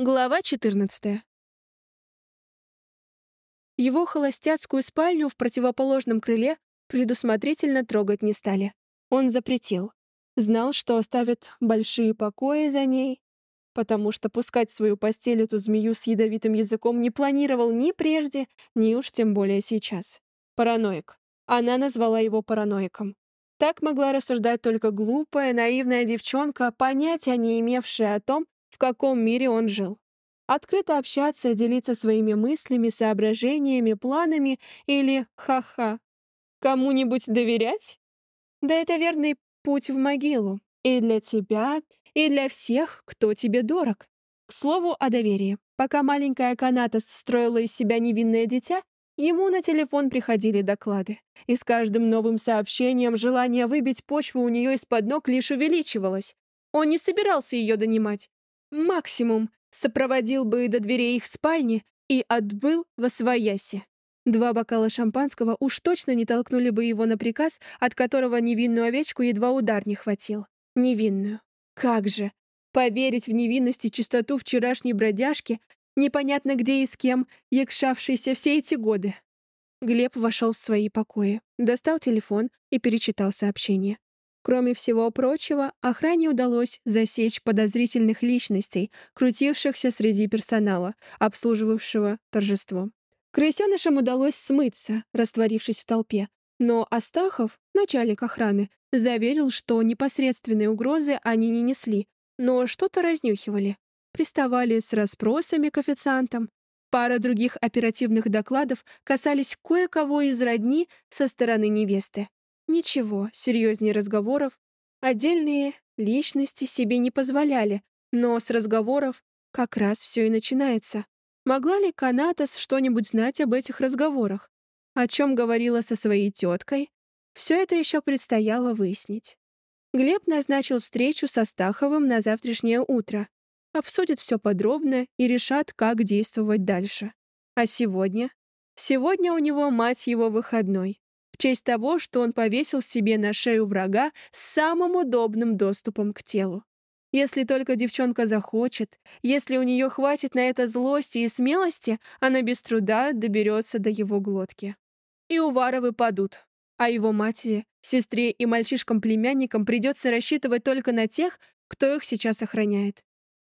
Глава 14. Его холостяцкую спальню в противоположном крыле предусмотрительно трогать не стали. Он запретил. Знал, что оставит большие покои за ней, потому что пускать в свою постель эту змею с ядовитым языком не планировал ни прежде, ни уж тем более сейчас. Параноик. Она назвала его параноиком. Так могла рассуждать только глупая, наивная девчонка, понятия не имевшая о том, в каком мире он жил. Открыто общаться, делиться своими мыслями, соображениями, планами или ха-ха. Кому-нибудь доверять? Да это верный путь в могилу. И для тебя, и для всех, кто тебе дорог. К слову о доверии. Пока маленькая Каната строила из себя невинное дитя, ему на телефон приходили доклады. И с каждым новым сообщением желание выбить почву у нее из-под ног лишь увеличивалось. Он не собирался ее донимать. Максимум сопроводил бы до дверей их спальни и отбыл во свояси. Два бокала шампанского уж точно не толкнули бы его на приказ, от которого невинную овечку едва удар не хватил. Невинную. Как же! Поверить в невинность и чистоту вчерашней бродяжки, непонятно где и с кем, якшавшейся все эти годы. Глеб вошел в свои покои, достал телефон и перечитал сообщение. Кроме всего прочего, охране удалось засечь подозрительных личностей, крутившихся среди персонала, обслуживавшего торжество. Крысенышам удалось смыться, растворившись в толпе, но Астахов, начальник охраны, заверил, что непосредственной угрозы они не несли, но что-то разнюхивали. Приставали с расспросами к официантам. Пара других оперативных докладов касались кое-кого из родни со стороны невесты. Ничего, серьезнее разговоров. Отдельные личности себе не позволяли, но с разговоров как раз все и начинается. Могла ли Канатас что-нибудь знать об этих разговорах? О чем говорила со своей теткой? Все это еще предстояло выяснить. Глеб назначил встречу со Стаховым на завтрашнее утро. Обсудят все подробно и решат, как действовать дальше. А сегодня? Сегодня у него, мать его, выходной честь того, что он повесил себе на шею врага с самым удобным доступом к телу. Если только девчонка захочет, если у нее хватит на это злости и смелости, она без труда доберется до его глотки. И Уваровы падут, а его матери, сестре и мальчишкам-племянникам придется рассчитывать только на тех, кто их сейчас охраняет.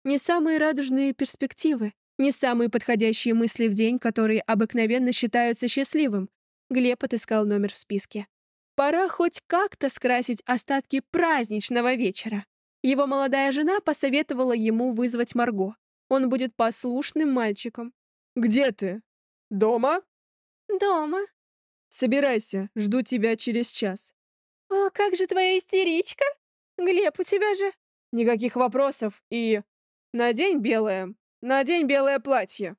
Не самые радужные перспективы, не самые подходящие мысли в день, которые обыкновенно считаются счастливым, Глеб отыскал номер в списке. Пора хоть как-то скрасить остатки праздничного вечера. Его молодая жена посоветовала ему вызвать Марго. Он будет послушным мальчиком. «Где ты? Дома?» «Дома». «Собирайся, жду тебя через час». «А как же твоя истеричка? Глеб, у тебя же...» «Никаких вопросов и... Надень белое. Надень белое платье».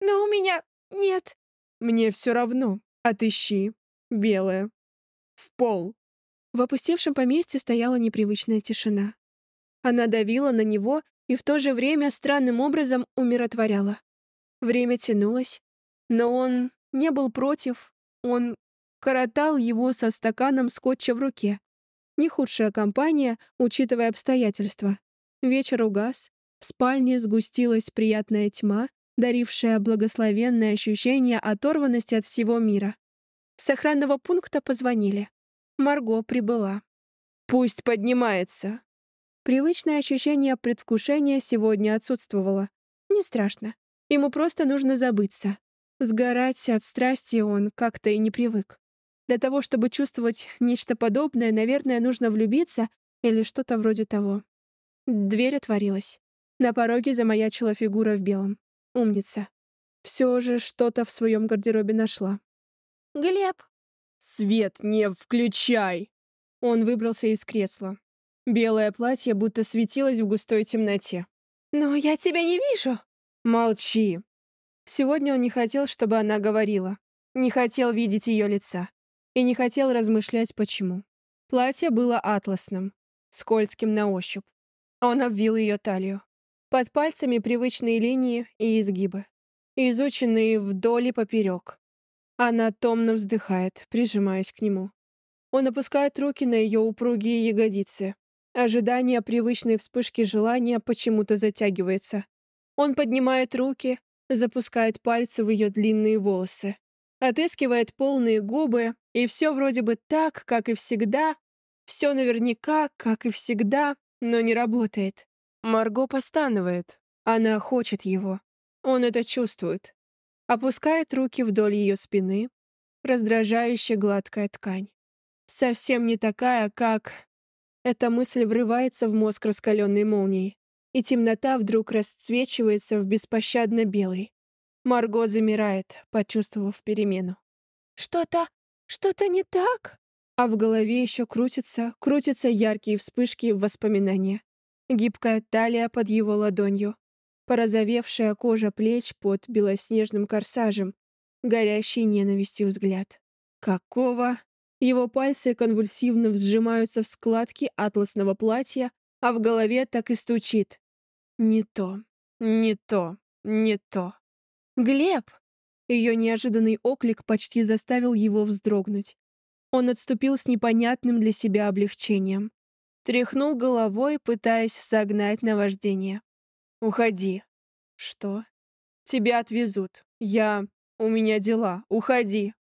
«Но у меня нет». «Мне все равно. Отыщи. Белое. В пол. В опустевшем поместье стояла непривычная тишина. Она давила на него и в то же время странным образом умиротворяла. Время тянулось, но он не был против, он коротал его со стаканом скотча в руке. Не худшая компания, учитывая обстоятельства. Вечер угас, в спальне сгустилась приятная тьма, дарившая благословенное ощущение оторванности от всего мира. С охранного пункта позвонили. Марго прибыла. «Пусть поднимается!» Привычное ощущение предвкушения сегодня отсутствовало. Не страшно. Ему просто нужно забыться. Сгорать от страсти он как-то и не привык. Для того, чтобы чувствовать нечто подобное, наверное, нужно влюбиться или что-то вроде того. Дверь отворилась. На пороге замаячила фигура в белом. Умница. Все же что-то в своем гардеробе нашла. «Глеб!» «Свет не включай!» Он выбрался из кресла. Белое платье будто светилось в густой темноте. «Но я тебя не вижу!» «Молчи!» Сегодня он не хотел, чтобы она говорила. Не хотел видеть ее лица. И не хотел размышлять, почему. Платье было атласным, скользким на ощупь. Он обвил ее талию. Под пальцами привычные линии и изгибы, изученные вдоль и поперек. Она томно вздыхает, прижимаясь к нему. Он опускает руки на ее упругие ягодицы. Ожидание привычной вспышки желания почему-то затягивается. Он поднимает руки, запускает пальцы в ее длинные волосы, отыскивает полные губы, и все вроде бы так, как и всегда, все наверняка, как и всегда, но не работает. Марго постанывает. Она хочет его. Он это чувствует. Опускает руки вдоль ее спины. Раздражающая гладкая ткань. Совсем не такая, как... Эта мысль врывается в мозг раскаленной молнией, и темнота вдруг расцвечивается в беспощадно белый. Марго замирает, почувствовав перемену. «Что-то... что-то не так?» А в голове еще крутятся, крутятся яркие вспышки воспоминания. Гибкая талия под его ладонью, порозовевшая кожа плеч под белоснежным корсажем, горящий ненавистью взгляд. Какого? Его пальцы конвульсивно сжимаются в складки атласного платья, а в голове так и стучит. Не то, не то, не то. «Глеб!» Ее неожиданный оклик почти заставил его вздрогнуть. Он отступил с непонятным для себя облегчением. Тряхнул головой, пытаясь согнать наваждение. «Уходи». «Что?» «Тебя отвезут. Я... У меня дела. Уходи».